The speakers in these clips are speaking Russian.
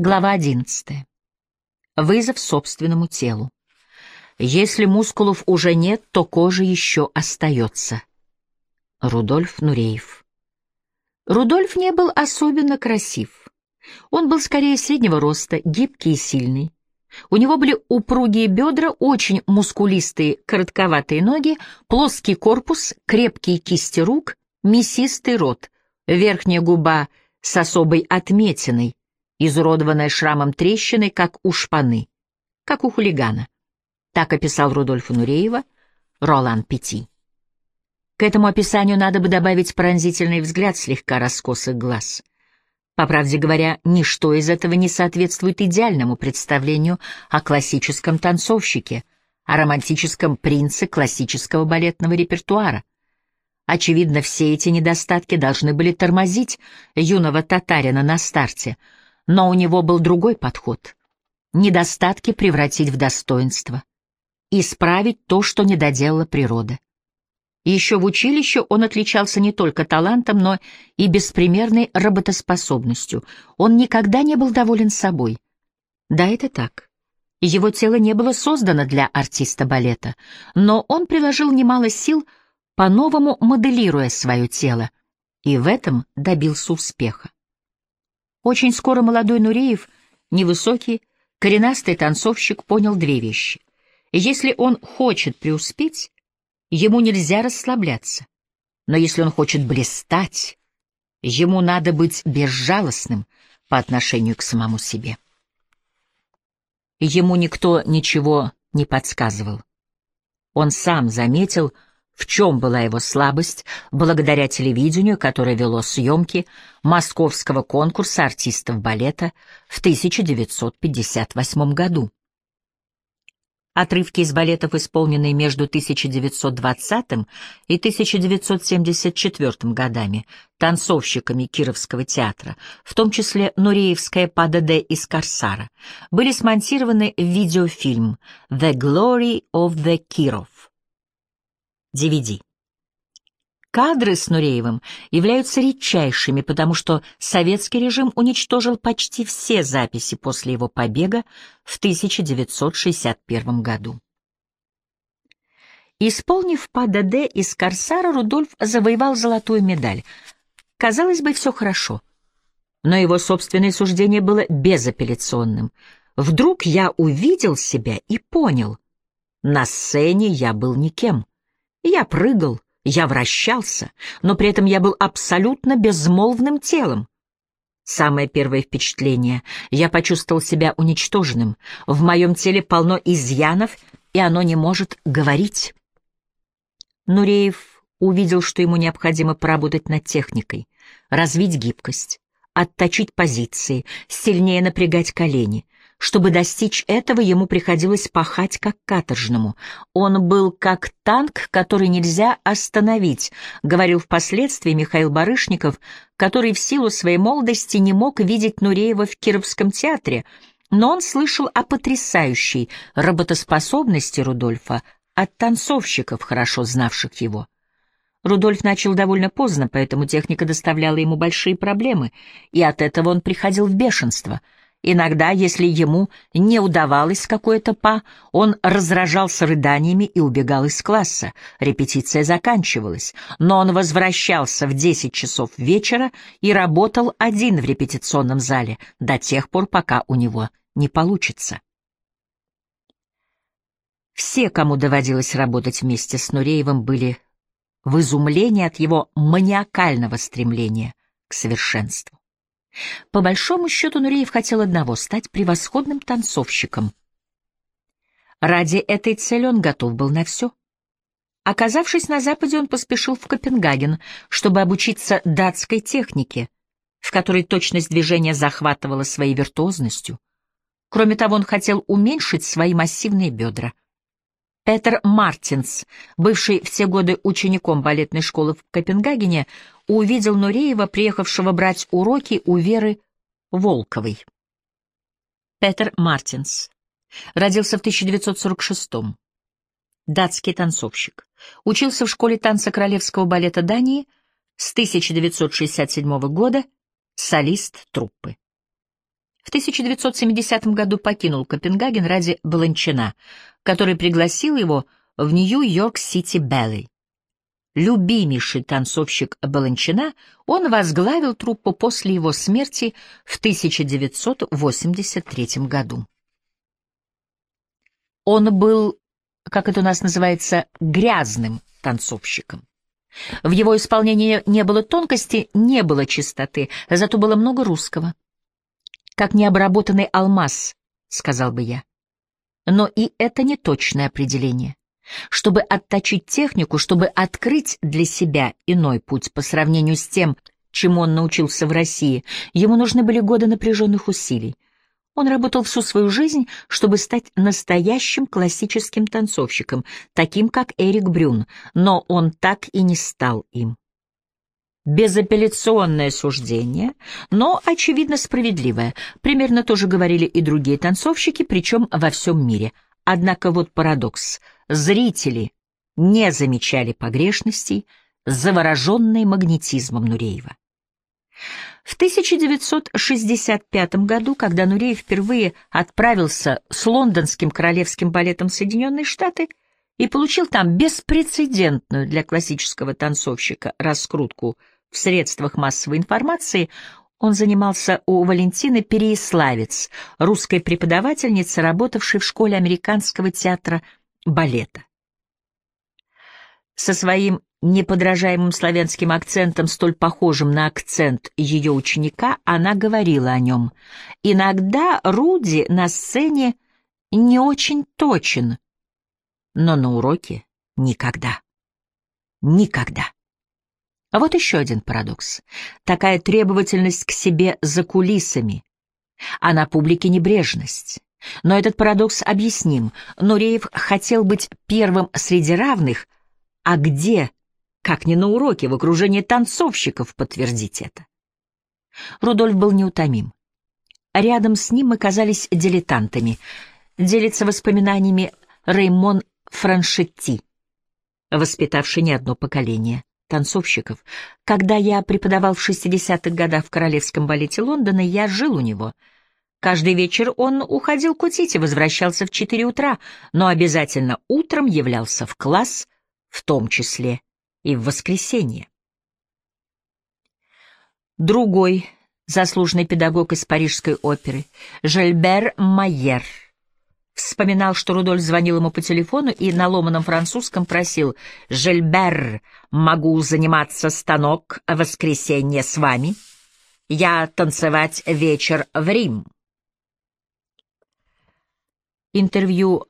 Глава 11. Вызов собственному телу. Если мускулов уже нет, то кожа еще остается. Рудольф Нуреев. Рудольф не был особенно красив. Он был скорее среднего роста, гибкий и сильный. У него были упругие бедра, очень мускулистые коротковатые ноги, плоский корпус, крепкие кисти рук, мясистый рот, верхняя губа с особой отметиной, изуродованная шрамом трещиной, как у шпаны, как у хулигана. Так описал Рудольфа Нуреева Ролан Пяти. К этому описанию надо бы добавить пронзительный взгляд слегка раскосых глаз. По правде говоря, ничто из этого не соответствует идеальному представлению о классическом танцовщике, о романтическом принце классического балетного репертуара. Очевидно, все эти недостатки должны были тормозить юного татарина на старте — но у него был другой подход. Недостатки превратить в достоинство. Исправить то, что не доделала природа. Еще в училище он отличался не только талантом, но и беспримерной работоспособностью. Он никогда не был доволен собой. Да, это так. Его тело не было создано для артиста балета, но он приложил немало сил, по-новому моделируя свое тело, и в этом добился успеха. Очень скоро молодой Нуреев, невысокий, коренастый танцовщик, понял две вещи. Если он хочет преуспеть, ему нельзя расслабляться. Но если он хочет блистать, ему надо быть безжалостным по отношению к самому себе. Ему никто ничего не подсказывал. Он сам заметил, в чем была его слабость, благодаря телевидению, которое вело съемки московского конкурса артистов балета в 1958 году. Отрывки из балетов, исполненные между 1920 и 1974 годами танцовщиками Кировского театра, в том числе Нуреевская ПАДД из Корсара, были смонтированы в видеофильм «The Glory of the Kirov» DVD. Кадры с Нуреевым являются редчайшими, потому что советский режим уничтожил почти все записи после его побега в 1961 году. Исполнив ПАДД из «Корсара», Рудольф завоевал золотую медаль. Казалось бы, все хорошо. Но его собственное суждение было безапелляционным. Вдруг я увидел себя и понял. На сцене я был никем. Я прыгал, я вращался, но при этом я был абсолютно безмолвным телом. Самое первое впечатление — я почувствовал себя уничтоженным. В моем теле полно изъянов, и оно не может говорить. Нуреев увидел, что ему необходимо поработать над техникой, развить гибкость, отточить позиции, сильнее напрягать колени — чтобы достичь этого, ему приходилось пахать как каторжному. Он был как танк, который нельзя остановить, говорил впоследствии Михаил Барышников, который в силу своей молодости не мог видеть Нуреева в Кировском театре, но он слышал о потрясающей работоспособности Рудольфа от танцовщиков, хорошо знавших его. Рудольф начал довольно поздно, поэтому техника доставляла ему большие проблемы, и от этого он приходил в бешенство — Иногда, если ему не удавалось какое-то па, он разражался рыданиями и убегал из класса. Репетиция заканчивалась, но он возвращался в 10 часов вечера и работал один в репетиционном зале до тех пор, пока у него не получится. Все, кому доводилось работать вместе с Нуреевым, были в изумлении от его маниакального стремления к совершенству. По большому счету Нуреев хотел одного — стать превосходным танцовщиком. Ради этой цели он готов был на все. Оказавшись на Западе, он поспешил в Копенгаген, чтобы обучиться датской технике, в которой точность движения захватывала своей виртуозностью. Кроме того, он хотел уменьшить свои массивные бедра — Петер Мартинс, бывший в те годы учеником балетной школы в Копенгагене, увидел Нуреева, приехавшего брать уроки у Веры Волковой. Петер Мартинс родился в 1946-м. Датский танцовщик. Учился в школе танца Королевского балета Дании с 1967 года, солист труппы. В 1970 году покинул Копенгаген ради Баланчина, который пригласил его в Нью-Йорк-Сити Белли. Любимейший танцовщик Баланчина, он возглавил труппу после его смерти в 1983 году. Он был, как это у нас называется, грязным танцовщиком. В его исполнении не было тонкости, не было чистоты, зато было много русского. Как необработанный алмаз, сказал бы я. Но и это не точное определение. Чтобы отточить технику, чтобы открыть для себя иной путь по сравнению с тем, чему он научился в России, ему нужны были годы напряженных усилий. Он работал всю свою жизнь, чтобы стать настоящим классическим танцовщиком, таким как Эрик Брюн, но он так и не стал им. Безапелляционное суждение, но, очевидно, справедливое. Примерно то же говорили и другие танцовщики, причем во всем мире. Однако вот парадокс. Зрители не замечали погрешностей, завороженные магнетизмом Нуреева. В 1965 году, когда Нурей впервые отправился с лондонским королевским балетом в Соединенные Штаты и получил там беспрецедентную для классического танцовщика раскрутку в средствах массовой информации, он занимался у Валентины Переяславец, русской преподавательницы, работавшей в школе американского театра балета. Со своим неподражаемым славянским акцентом, столь похожим на акцент ее ученика, она говорила о нем. Иногда Руди на сцене не очень точен, но на уроке никогда. Никогда. А вот еще один парадокс. Такая требовательность к себе за кулисами, а на публике небрежность. Но этот парадокс объясним. Нуреев хотел быть первым среди равных, а где как ни на уроке, в окружении танцовщиков подтвердить это. Рудольф был неутомим. Рядом с ним мы казались дилетантами. Делится воспоминаниями Реймон Франшетти, воспитавший не одно поколение танцовщиков. Когда я преподавал в 60-х годах в Королевском балете Лондона, я жил у него. Каждый вечер он уходил кутить и возвращался в 4 утра, но обязательно утром являлся в класс, в том числе и в воскресенье. Другой заслуженный педагог из Парижской оперы, Жильбер Майер, вспоминал, что Рудольф звонил ему по телефону и на ломаном французском просил «Жильбер, могу заниматься станок в воскресенье с вами? Я танцевать вечер в Рим». Интервью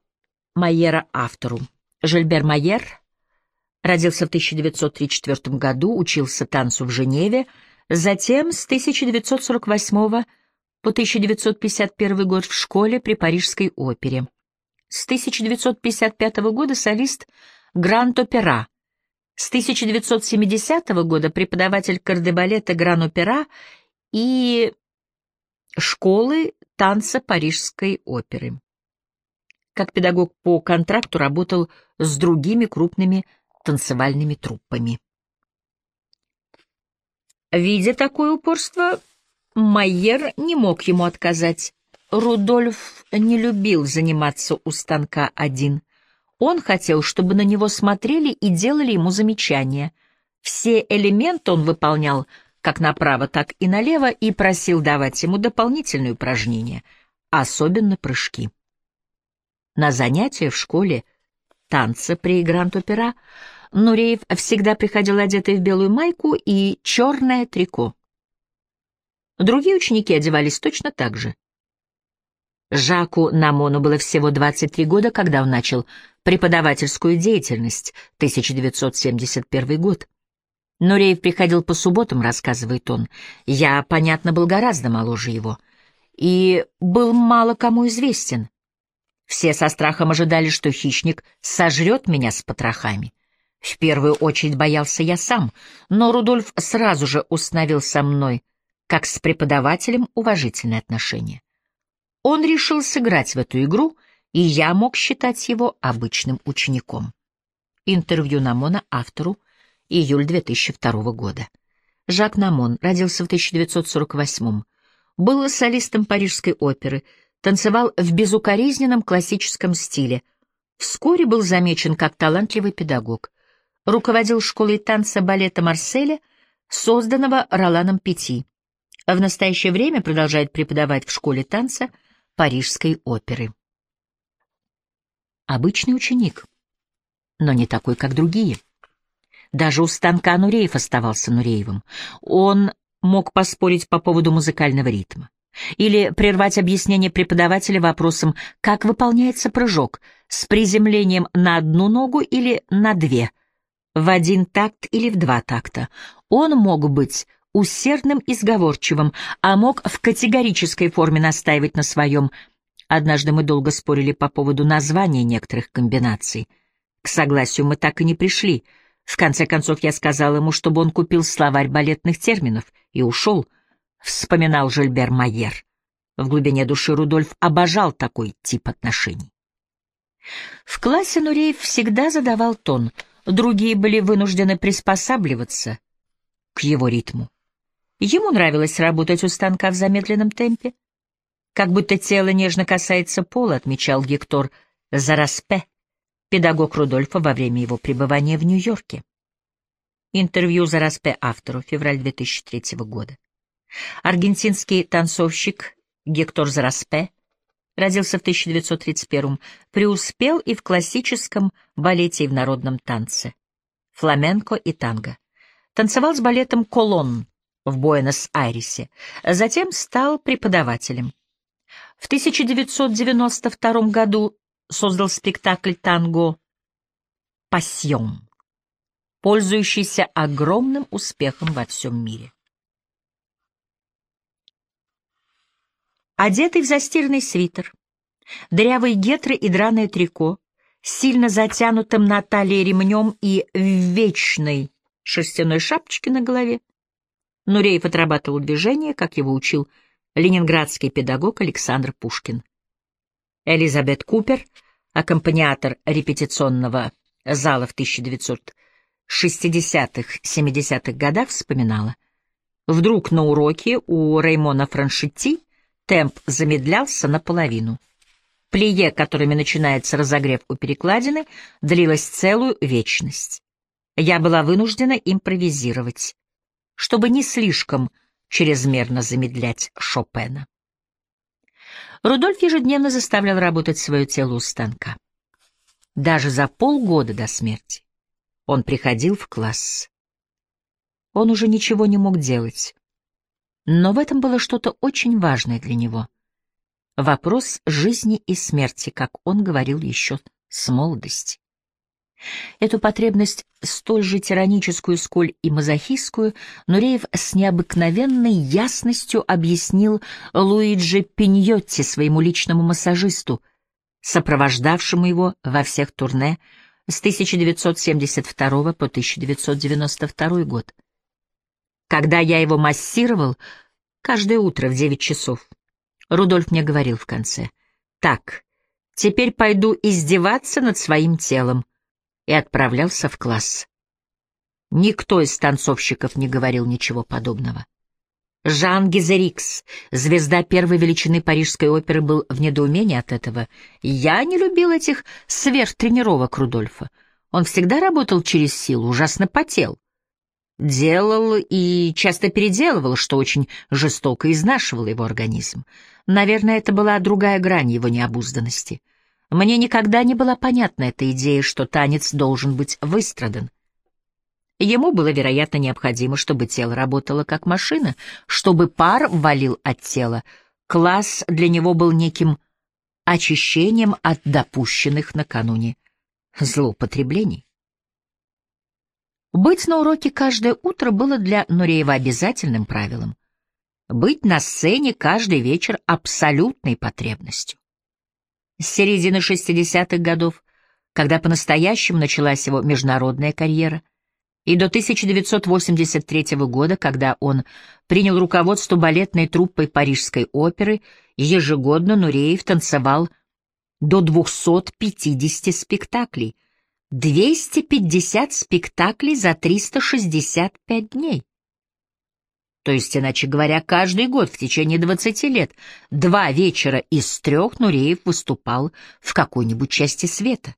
Майера автору. Жильбер Майер Родился в 1934 году, учился танцу в Женеве, затем с 1948 по 1951 год в школе при Парижской опере. С 1955 года солист Гранд-Опера. С 1970 года преподаватель кардебалета Гран-Опера и школы танца Парижской оперы. Как педагог по контракту работал с другими крупными танцевальными труппами. Видя такое упорство, Майер не мог ему отказать. Рудольф не любил заниматься у станка один. Он хотел, чтобы на него смотрели и делали ему замечания. Все элементы он выполнял как направо, так и налево и просил давать ему дополнительные упражнения, особенно прыжки. На занятия в школе танца при Гранд-Опера Нуреев всегда приходил одетый в белую майку и черное трико. Другие ученики одевались точно так же. Жаку Намону было всего 23 года, когда он начал преподавательскую деятельность, 1971 год. Нуреев приходил по субботам, рассказывает он. Я, понятно, был гораздо моложе его. И был мало кому известен. Все со страхом ожидали, что хищник сожрет меня с потрохами. В первую очередь боялся я сам, но Рудольф сразу же установил со мной, как с преподавателем, уважительные отношения. Он решил сыграть в эту игру, и я мог считать его обычным учеником. Интервью Намона автору, июль 2002 года. Жак Намон родился в 1948 -м. Был солистом Парижской оперы, танцевал в безукоризненном классическом стиле. Вскоре был замечен как талантливый педагог. Руководил школой танца балета Марселя, созданного Роланом Пяти. В настоящее время продолжает преподавать в школе танца Парижской оперы. Обычный ученик, но не такой, как другие. Даже у станка Нуреев оставался Нуреевым. Он мог поспорить по поводу музыкального ритма. Или прервать объяснение преподавателя вопросом, как выполняется прыжок, с приземлением на одну ногу или на две, в один такт или в два такта. Он мог быть усердным и сговорчивым, а мог в категорической форме настаивать на своем. Однажды мы долго спорили по поводу названия некоторых комбинаций. К согласию мы так и не пришли. В конце концов я сказал ему, чтобы он купил словарь балетных терминов и ушел, вспоминал Жильбер Майер. В глубине души Рудольф обожал такой тип отношений. В классе Нуреев всегда задавал тон, другие были вынуждены приспосабливаться к его ритму. Ему нравилось работать у станка в замедленном темпе. Как будто тело нежно касается пола, отмечал Гектор Зараспе, педагог Рудольфа во время его пребывания в Нью-Йорке. Интервью Зараспе автору, февраль 2003 года. Аргентинский танцовщик Гектор Зараспе родился в 1931 преуспел и в классическом балете, и в народном танце, фламенко и танго. Танцевал с балетом «Колонн», в Буэнос-Айресе, затем стал преподавателем. В 1992 году создал спектакль танго «Пассион», пользующийся огромным успехом во всем мире. Одетый в застиранный свитер, дырявые гетры и драное трико, сильно затянутым на талии ремнем и вечной шерстяной шапочке на голове, Нуреев отрабатывал движение, как его учил ленинградский педагог Александр Пушкин. Элизабет Купер, аккомпаниатор репетиционного зала в 1960-70-х годах, вспоминала. Вдруг на уроке у Реймона Франшетти темп замедлялся наполовину. Плие, которыми начинается разогрев у перекладины, длилось целую вечность. Я была вынуждена импровизировать чтобы не слишком чрезмерно замедлять Шопена. Рудольф ежедневно заставлял работать свое тело у станка. Даже за полгода до смерти он приходил в класс. Он уже ничего не мог делать. Но в этом было что-то очень важное для него. Вопрос жизни и смерти, как он говорил еще с молодости. Эту потребность, столь же тираническую, сколь и мазохистскую, Нуреев с необыкновенной ясностью объяснил Луиджи Пиньотти, своему личному массажисту, сопровождавшему его во всех турне с 1972 по 1992 год. Когда я его массировал, каждое утро в 9 часов, Рудольф мне говорил в конце, «Так, теперь пойду издеваться над своим телом» и отправлялся в класс. Никто из танцовщиков не говорил ничего подобного. Жан Гизерикс, звезда первой величины парижской оперы, был в недоумении от этого. Я не любил этих сверхтренировок Рудольфа. Он всегда работал через силу, ужасно потел. Делал и часто переделывал, что очень жестоко изнашивало его организм. Наверное, это была другая грань его необузданности — мне никогда не была понятна эта идея, что танец должен быть выстрадан. Ему было, вероятно, необходимо, чтобы тело работало как машина, чтобы пар валил от тела. Класс для него был неким очищением от допущенных накануне злоупотреблений. Быть на уроке каждое утро было для Нуреева обязательным правилом. Быть на сцене каждый вечер абсолютной потребностью. С середины 60-х годов, когда по-настоящему началась его международная карьера, и до 1983 года, когда он принял руководство балетной труппой Парижской оперы, ежегодно Нуреев танцевал до 250 спектаклей. 250 спектаклей за 365 дней. То есть, иначе говоря, каждый год в течение 20 лет два вечера из трех Нуреев выступал в какой-нибудь части света.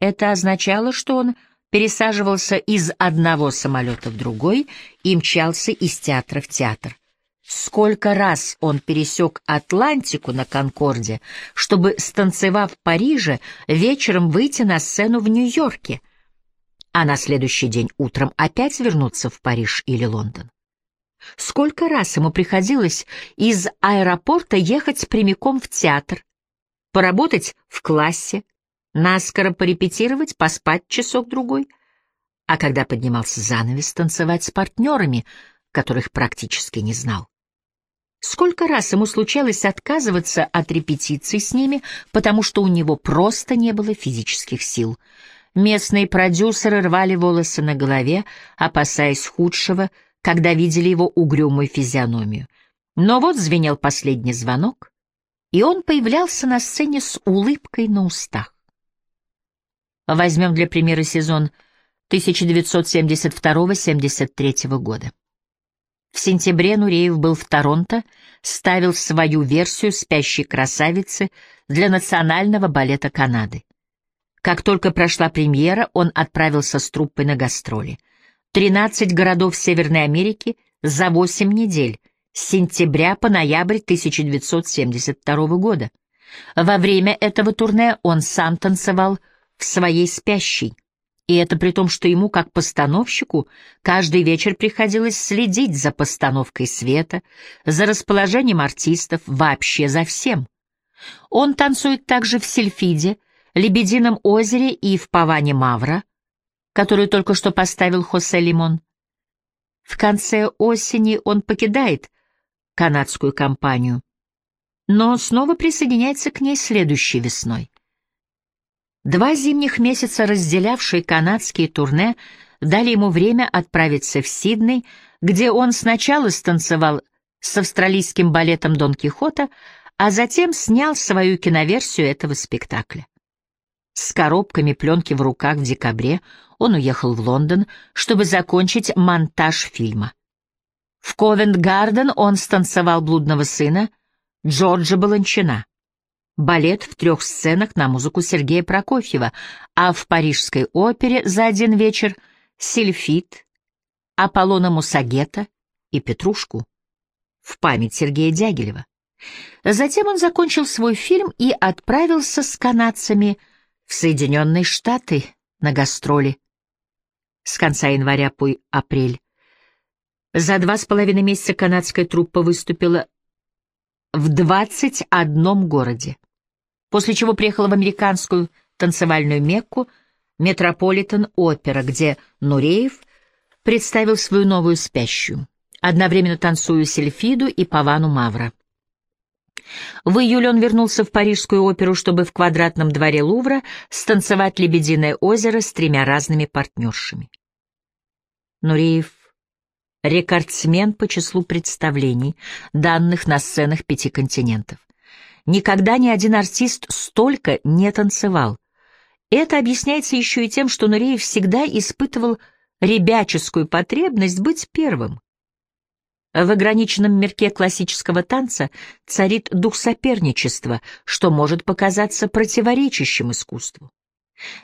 Это означало, что он пересаживался из одного самолета в другой и мчался из театра в театр. Сколько раз он пересек Атлантику на Конкорде, чтобы, станцевав в Париже, вечером выйти на сцену в Нью-Йорке, а на следующий день утром опять вернуться в Париж или Лондон. Сколько раз ему приходилось из аэропорта ехать прямиком в театр, поработать в классе, наскоро порепетировать, поспать часок-другой, а когда поднимался занавес, танцевать с партнерами, которых практически не знал. Сколько раз ему случалось отказываться от репетиций с ними, потому что у него просто не было физических сил. Местные продюсеры рвали волосы на голове, опасаясь худшего, когда видели его угрюмую физиономию. Но вот звенел последний звонок, и он появлялся на сцене с улыбкой на устах. Возьмем для примера сезон 1972-73 года. В сентябре Нуреев был в Торонто, ставил свою версию «Спящей красавицы» для Национального балета Канады. Как только прошла премьера, он отправился с труппой на гастроли. 13 городов Северной Америки за 8 недель, с сентября по ноябрь 1972 года. Во время этого турне он сам танцевал в своей «Спящей», и это при том, что ему, как постановщику, каждый вечер приходилось следить за постановкой света, за расположением артистов, вообще за всем. Он танцует также в Сельфиде, Лебедином озере и в Паване Мавра, которую только что поставил Хосе Лимон. В конце осени он покидает канадскую компанию, но снова присоединяется к ней следующей весной. Два зимних месяца, разделявшие канадские турне, дали ему время отправиться в Сидней, где он сначала станцевал с австралийским балетом Дон Кихота, а затем снял свою киноверсию этого спектакля. С коробками пленки в руках в декабре он уехал в Лондон, чтобы закончить монтаж фильма. В Ковент-Гарден он станцевал «Блудного сына» Джорджа Баланчина балет в трех сценах на музыку Сергея Прокофьева, а в Парижской опере за один вечер «Сильфит», «Аполлона Мусагета» и «Петрушку» в память Сергея Дягилева. Затем он закончил свой фильм и отправился с канадцами в Соединенные Штаты на гастроли с конца января по апрель. За два с половиной месяца канадская труппа выступила в 21 городе после чего приехала в американскую танцевальную Мекку Метрополитен-опера, где Нуреев представил свою новую спящую, одновременно танцуя Сельфиду и Павану Мавра. В июле он вернулся в Парижскую оперу, чтобы в квадратном дворе Лувра станцевать «Лебединое озеро» с тремя разными партнершами. Нуреев — рекордсмен по числу представлений, данных на сценах пяти континентов. Никогда ни один артист столько не танцевал. Это объясняется еще и тем, что Нуреев всегда испытывал ребяческую потребность быть первым. В ограниченном мирке классического танца царит дух соперничества, что может показаться противоречащим искусству.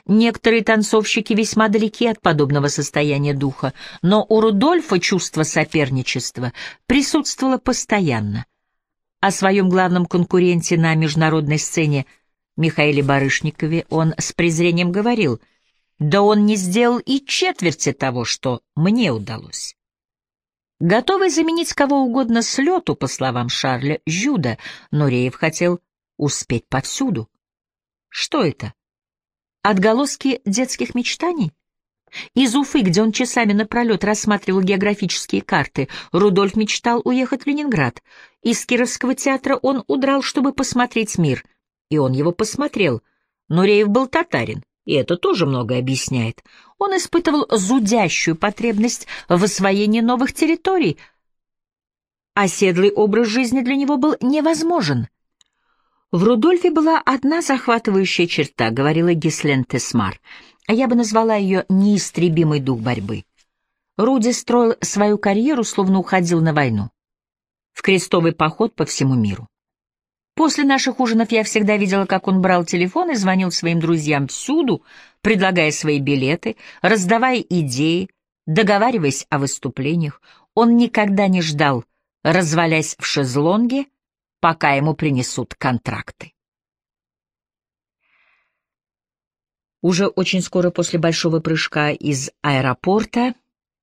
Некоторые танцовщики весьма далеки от подобного состояния духа, но у Рудольфа чувство соперничества присутствовало постоянно. О своем главном конкуренте на международной сцене Михаиле Барышникове он с презрением говорил, «Да он не сделал и четверти того, что мне удалось». Готовый заменить кого угодно с лету, по словам Шарля Жюда, Нуреев хотел успеть повсюду. Что это? Отголоски детских мечтаний? Из Уфы, где он часами напролет рассматривал географические карты, Рудольф мечтал уехать в Ленинград. Из Кировского театра он удрал, чтобы посмотреть мир. И он его посмотрел. Нуреев был татарин, и это тоже многое объясняет. Он испытывал зудящую потребность в освоении новых территорий. Оседлый образ жизни для него был невозможен. В Рудольфе была одна захватывающая черта, говорила Гислен Тесмар — а я бы назвала ее неистребимый дух борьбы. Руди строил свою карьеру, словно уходил на войну. В крестовый поход по всему миру. После наших ужинов я всегда видела, как он брал телефон и звонил своим друзьям всюду, предлагая свои билеты, раздавая идеи, договариваясь о выступлениях. Он никогда не ждал, развалясь в шезлонге, пока ему принесут контракты. Уже очень скоро после большого прыжка из аэропорта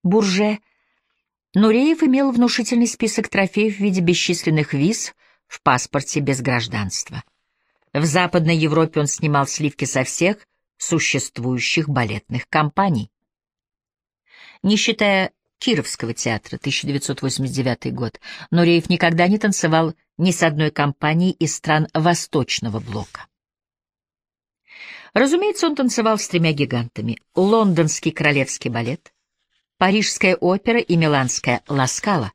Бурже Нуреев имел внушительный список трофеев в виде бесчисленных виз в паспорте без гражданства. В Западной Европе он снимал сливки со всех существующих балетных компаний. Не считая Кировского театра, 1989 год, Нуреев никогда не танцевал ни с одной компанией из стран Восточного блока. Разумеется, он танцевал с тремя гигантами — Лондонский королевский балет, Парижская опера и Миланская Ласкала.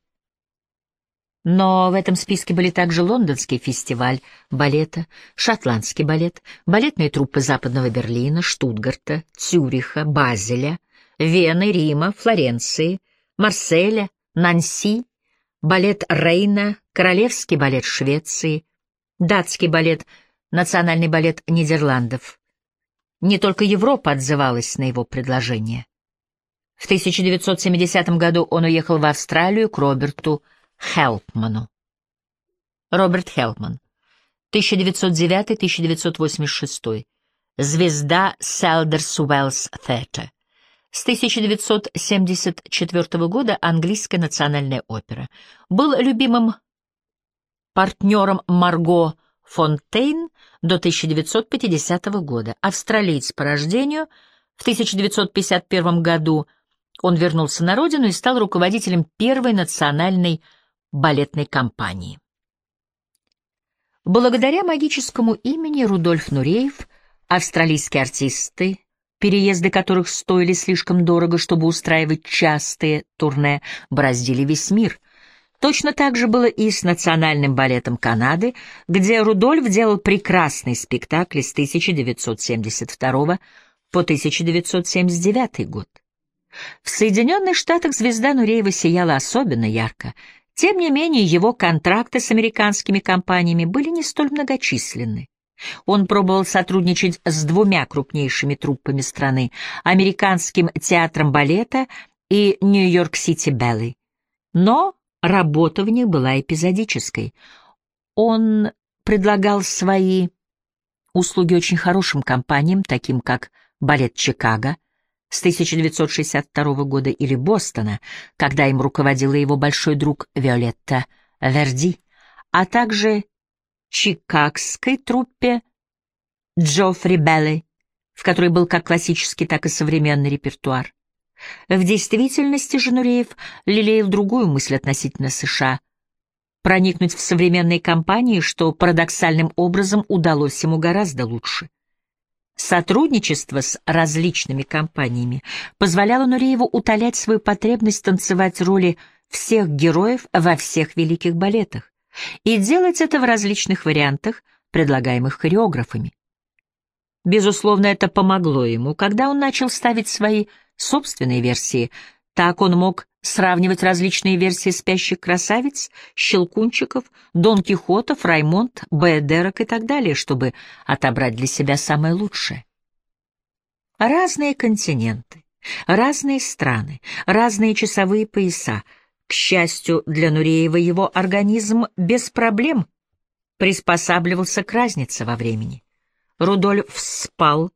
Но в этом списке были также Лондонский фестиваль балета, Шотландский балет, балетные труппы Западного Берлина, Штутгарта, Цюриха, Базеля, Вены, Рима, Флоренции, Марселя, Нанси, балет Рейна, Королевский балет Швеции, датский балет, Национальный балет Нидерландов. Не только Европа отзывалась на его предложение. В 1970 году он уехал в Австралию к Роберту Хелпману. Роберт Хелпман, 1909-1986, звезда Селдерс Уэллс Theatre. С 1974 года английская национальная опера. Был любимым партнером Марго Фонтейн до 1950 года. Австралиец по рождению. В 1951 году он вернулся на родину и стал руководителем первой национальной балетной компании. Благодаря магическому имени Рудольф Нуреев австралийские артисты, переезды которых стоили слишком дорого, чтобы устраивать частые турне, бороздили весь мир. Точно так же было и с Национальным балетом Канады, где Рудольф делал прекрасный спектакль с 1972 по 1979 год. В Соединенных Штатах звезда Нуреева сияла особенно ярко. Тем не менее, его контракты с американскими компаниями были не столь многочисленны. Он пробовал сотрудничать с двумя крупнейшими труппами страны — Американским театром балета и Нью-Йорк-Сити Белли. Но работа в них была эпизодической. Он предлагал свои услуги очень хорошим компаниям, таким как «Балет Чикаго», с 1962 года или Бостона, когда им руководила его большой друг Виолетта Верди, а также чикагской труппе Джоффри Белли, в которой был как классический, так и современный репертуар. В действительности же Нуреев лелеял другую мысль относительно США — проникнуть в современные компании, что парадоксальным образом удалось ему гораздо лучше. Сотрудничество с различными компаниями позволяло Нурееву утолять свою потребность танцевать роли всех героев во всех великих балетах и делать это в различных вариантах, предлагаемых хореографами. Безусловно, это помогло ему, когда он начал ставить свои собственные версии. Так он мог сравнивать различные версии «Спящих красавиц», «Щелкунчиков», «Дон Кихотов», «Раймонд», «Бэдерок» и так далее, чтобы отобрать для себя самое лучшее. Разные континенты, разные страны, разные часовые пояса. К счастью для Нуреева, его организм без проблем приспосабливался к разнице во времени. Рудольф спал,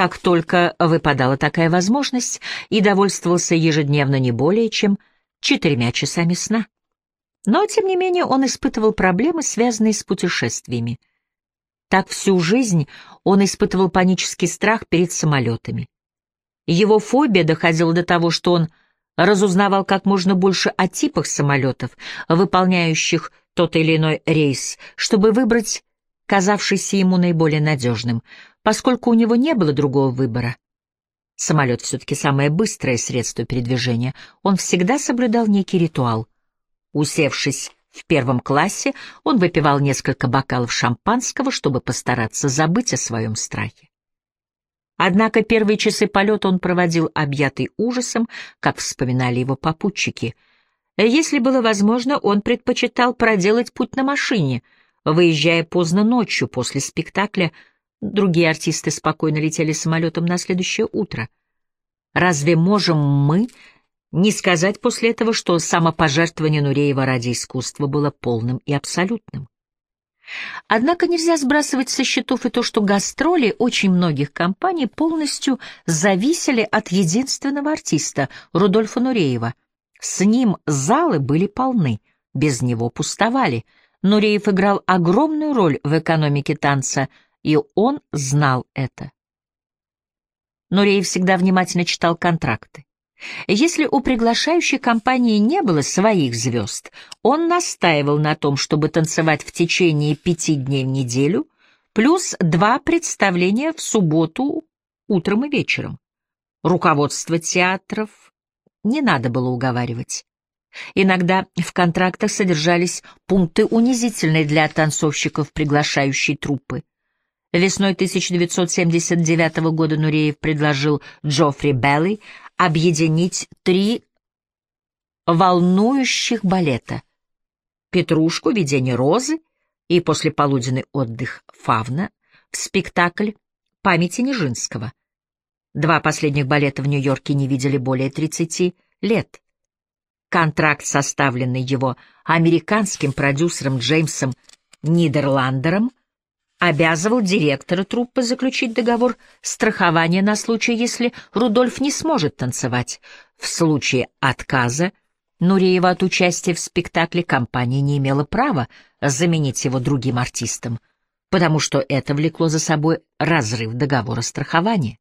как только выпадала такая возможность, и довольствовался ежедневно не более чем четырьмя часами сна. Но, тем не менее, он испытывал проблемы, связанные с путешествиями. Так всю жизнь он испытывал панический страх перед самолетами. Его фобия доходила до того, что он разузнавал как можно больше о типах самолетов, выполняющих тот или иной рейс, чтобы выбрать казавшийся ему наиболее надежным поскольку у него не было другого выбора. Самолет все-таки самое быстрое средство передвижения. Он всегда соблюдал некий ритуал. Усевшись в первом классе, он выпивал несколько бокалов шампанского, чтобы постараться забыть о своем страхе. Однако первые часы полета он проводил объятый ужасом, как вспоминали его попутчики. Если было возможно, он предпочитал проделать путь на машине, выезжая поздно ночью после спектакля. Другие артисты спокойно летели самолетом на следующее утро. Разве можем мы не сказать после этого, что самопожертвование Нуреева ради искусства было полным и абсолютным? Однако нельзя сбрасывать со счетов и то, что гастроли очень многих компаний полностью зависели от единственного артиста, Рудольфа Нуреева. С ним залы были полны, без него пустовали. Нуреев играл огромную роль в экономике танца, и он знал это. Нуреев всегда внимательно читал контракты. Если у приглашающей компании не было своих звезд, он настаивал на том, чтобы танцевать в течение пяти дней в неделю, плюс два представления в субботу утром и вечером. Руководство театров не надо было уговаривать. Иногда в контрактах содержались пункты унизительные для танцовщиков, приглашающей труппы. Весной 1979 года Нуреев предложил Джоффри Белли объединить три волнующих балета «Петрушку», «Видение розы» и послеполуденный отдых «Фавна» в спектакль «Памяти Нижинского». Два последних балета в Нью-Йорке не видели более 30 лет. Контракт, составленный его американским продюсером Джеймсом Нидерландером, обязывал директора труппы заключить договор страхования на случай, если Рудольф не сможет танцевать. В случае отказа Нуреева от участия в спектакле компания не имела права заменить его другим артистом, потому что это влекло за собой разрыв договора страхования.